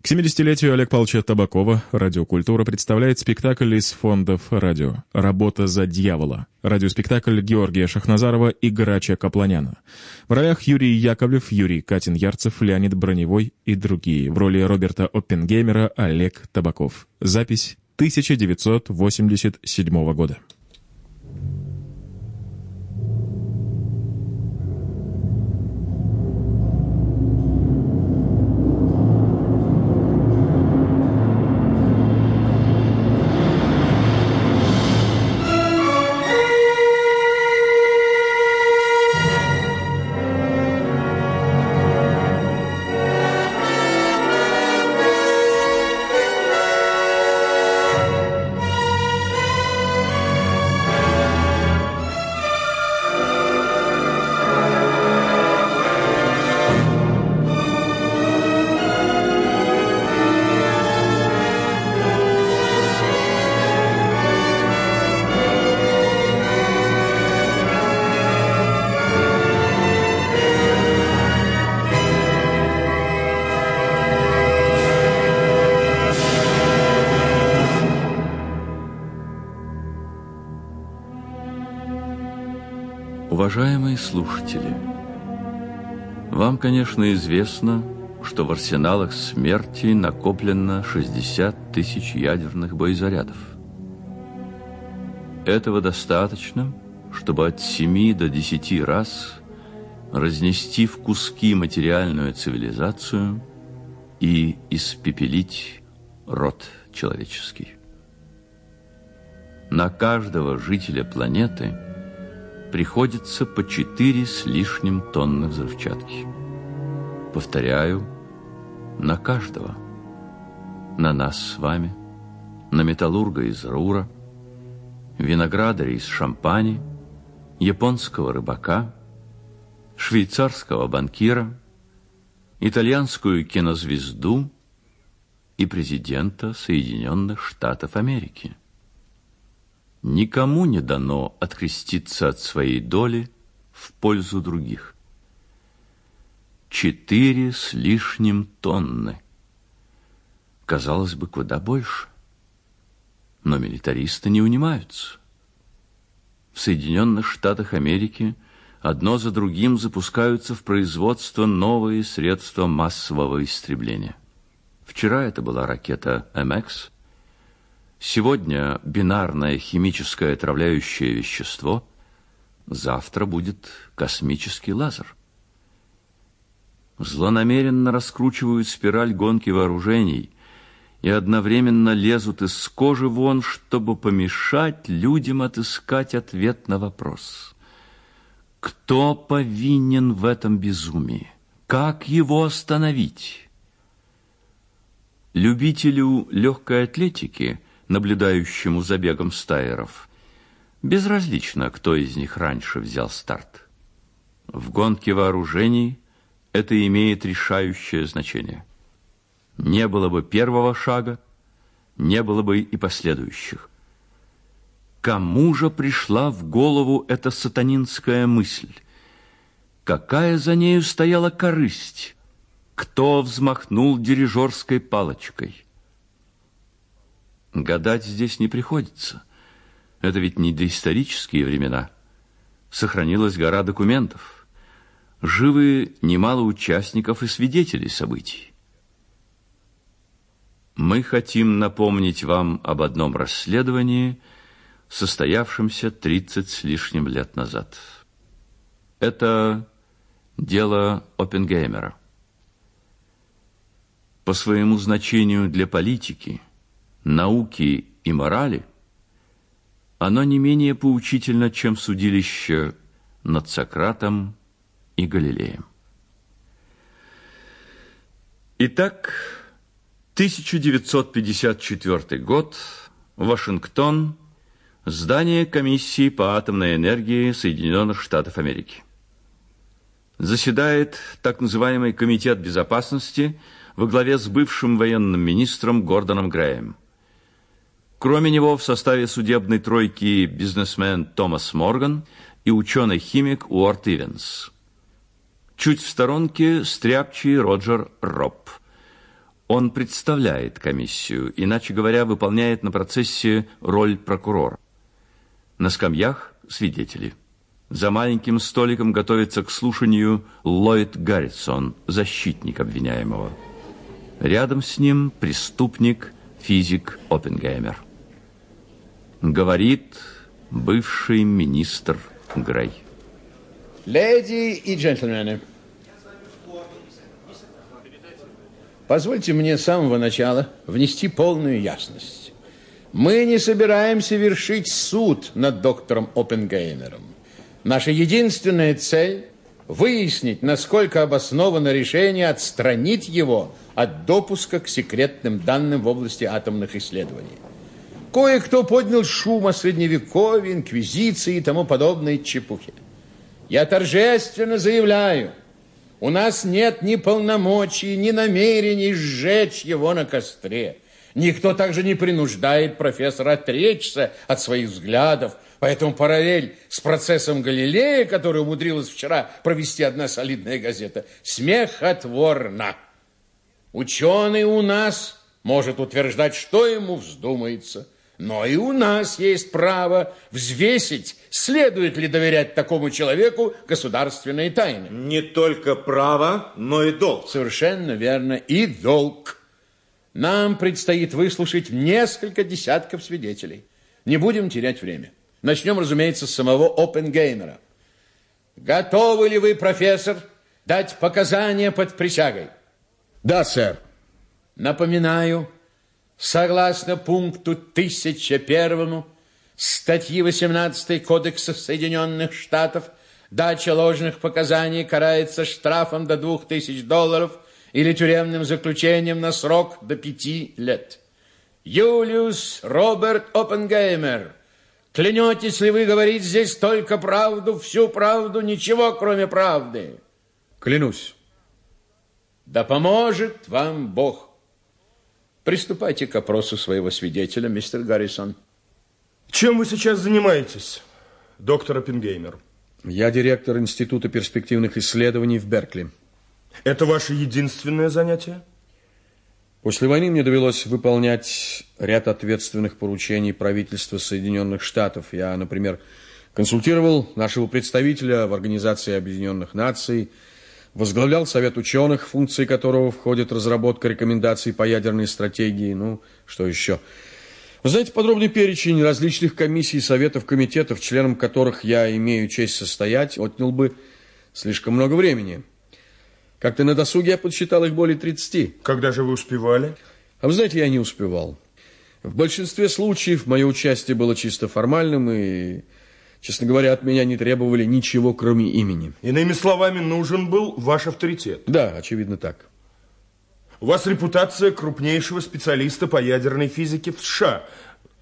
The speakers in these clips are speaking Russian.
К 70-летию Олег Павловича Табакова «Радиокультура» представляет спектакль из фондов радио «Работа за дьявола». Радиоспектакль Георгия Шахназарова и Грача Капланяна. В ролях Юрий Яковлев, Юрий Катин-Ярцев, Леонид Броневой и другие. В роли Роберта Оппенгеймера Олег Табаков. Запись 1987 года. Уважаемые слушатели, вам, конечно, известно, что в арсеналах смерти накоплено 60 тысяч ядерных боезарядов. Этого достаточно, чтобы от 7 до 10 раз разнести в куски материальную цивилизацию и испепелить род человеческий. На каждого жителя планеты – приходится по четыре с лишним тонны взрывчатки. Повторяю, на каждого. На нас с вами, на металлурга из Рура, виноградаря из Шампани, японского рыбака, швейцарского банкира, итальянскую кинозвезду и президента Соединенных Штатов Америки. Никому не дано откреститься от своей доли в пользу других. Четыре с лишним тонны. Казалось бы, куда больше. Но милитаристы не унимаются. В Соединенных Штатах Америки одно за другим запускаются в производство новые средства массового истребления. Вчера это была ракета МХ, Сегодня бинарное химическое отравляющее вещество, завтра будет космический лазер. Злонамеренно раскручивают спираль гонки вооружений и одновременно лезут из кожи вон, чтобы помешать людям отыскать ответ на вопрос. Кто повинен в этом безумии? Как его остановить? Любителю легкой атлетики – наблюдающему за бегом стайеров. Безразлично, кто из них раньше взял старт. В гонке вооружений это имеет решающее значение. Не было бы первого шага, не было бы и последующих. Кому же пришла в голову эта сатанинская мысль? Какая за нею стояла корысть? Кто взмахнул дирижерской палочкой? Гадать здесь не приходится. Это ведь не доисторические времена. Сохранилась гора документов. Живы немало участников и свидетелей событий. Мы хотим напомнить вам об одном расследовании, состоявшемся 30 с лишним лет назад. Это дело Оппенгеймера. По своему значению для политики – науки и морали, оно не менее поучительно, чем судилище над Сократом и Галилеем. Итак, 1954 год, Вашингтон, здание комиссии по атомной энергии Соединенных Штатов Америки. Заседает так называемый Комитет безопасности во главе с бывшим военным министром Гордоном Греем. Кроме него в составе судебной тройки бизнесмен Томас Морган и ученый-химик Уорт Ивенс. Чуть в сторонке стряпчий Роджер Робб. Он представляет комиссию, иначе говоря, выполняет на процессе роль прокурора. На скамьях свидетели. За маленьким столиком готовится к слушанию Ллойд Гаррисон, защитник обвиняемого. Рядом с ним преступник, физик Оппенгеймер. Говорит бывший министр Грей. Леди и джентльмены, позвольте мне с самого начала внести полную ясность. Мы не собираемся вершить суд над доктором Оппенгеймером. Наша единственная цель – выяснить, насколько обосновано решение отстранить его от допуска к секретным данным в области атомных исследований. Кое-кто поднял шум о средневековье, инквизиции и тому подобной чепухе. Я торжественно заявляю, у нас нет ни полномочий, ни намерений сжечь его на костре. Никто также не принуждает профессора отречься от своих взглядов. Поэтому параллель с процессом Галилея, который умудрилась вчера провести одна солидная газета, смехотворна. Ученый у нас может утверждать, что ему вздумается – но и у нас есть право взвесить, следует ли доверять такому человеку государственные тайны. Не только право, но и долг. Совершенно верно, и долг. Нам предстоит выслушать несколько десятков свидетелей. Не будем терять время. Начнем, разумеется, с самого Опенгеймера. Готовы ли вы, профессор, дать показания под присягой? Да, сэр. Напоминаю, согласно пункту 1001 статьи 18 Кодекса Соединенных Штатов, дача ложных показаний карается штрафом до 2000 долларов или тюремным заключением на срок до пяти лет. Юлиус Роберт Оппенгеймер, клянетесь ли вы говорить здесь только правду, всю правду, ничего кроме правды? Клянусь. Да поможет вам Бог. Приступайте к опросу своего свидетеля, мистер Гаррисон. Чем вы сейчас занимаетесь, доктор Оппенгеймер? Я директор Института перспективных исследований в Беркли. Это ваше единственное занятие? После войны мне довелось выполнять ряд ответственных поручений правительства Соединенных Штатов. Я, например, консультировал нашего представителя в Организации Объединенных Наций – возглавлял Совет ученых, функции которого входит разработка рекомендаций по ядерной стратегии. Ну, что еще? Вы знаете, подробный перечень различных комиссий, советов, комитетов, членом которых я имею честь состоять, отнял бы слишком много времени. Как-то на досуге я подсчитал их более 30. Когда же вы успевали? А вы знаете, я не успевал. В большинстве случаев мое участие было чисто формальным и Честно говоря, от меня не требовали ничего, кроме имени. Иными словами, нужен был ваш авторитет. Да, очевидно так. У вас репутация крупнейшего специалиста по ядерной физике в США.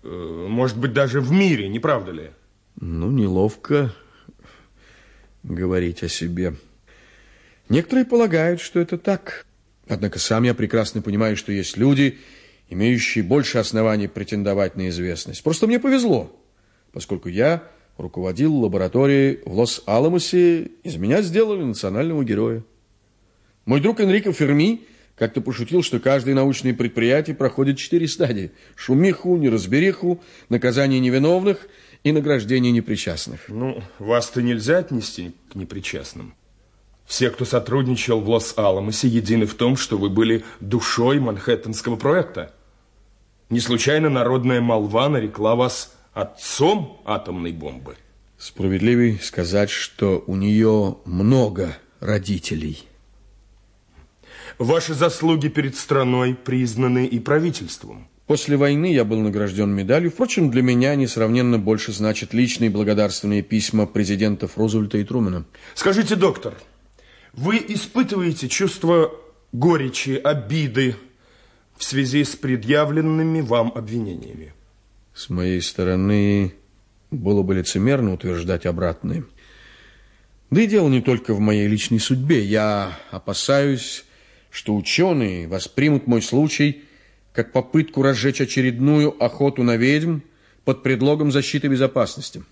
Э, может быть, даже в мире, не правда ли? Ну, неловко говорить о себе. Некоторые полагают, что это так. Однако сам я прекрасно понимаю, что есть люди, имеющие больше оснований претендовать на известность. Просто мне повезло, поскольку я руководил лабораторией в Лос-Аламосе, из меня сделали национального героя. Мой друг Энрико Ферми как-то пошутил, что каждое научное предприятие проходит четыре стадии. Шумиху, неразбериху, наказание невиновных и награждение непричастных. Ну, вас-то нельзя отнести к непричастным. Все, кто сотрудничал в Лос-Аламосе, едины в том, что вы были душой Манхэттенского проекта. Не случайно народная молва нарекла вас отцом атомной бомбы. Справедливей сказать, что у нее много родителей. Ваши заслуги перед страной признаны и правительством. После войны я был награжден медалью. Впрочем, для меня несравненно больше значат личные благодарственные письма президентов Рузвельта и Трумэна. Скажите, доктор, вы испытываете чувство горечи, обиды в связи с предъявленными вам обвинениями? С моей стороны было бы лицемерно утверждать обратное. Да и дело не только в моей личной судьбе. Я опасаюсь, что ученые воспримут мой случай как попытку разжечь очередную охоту на ведьм под предлогом защиты безопасности.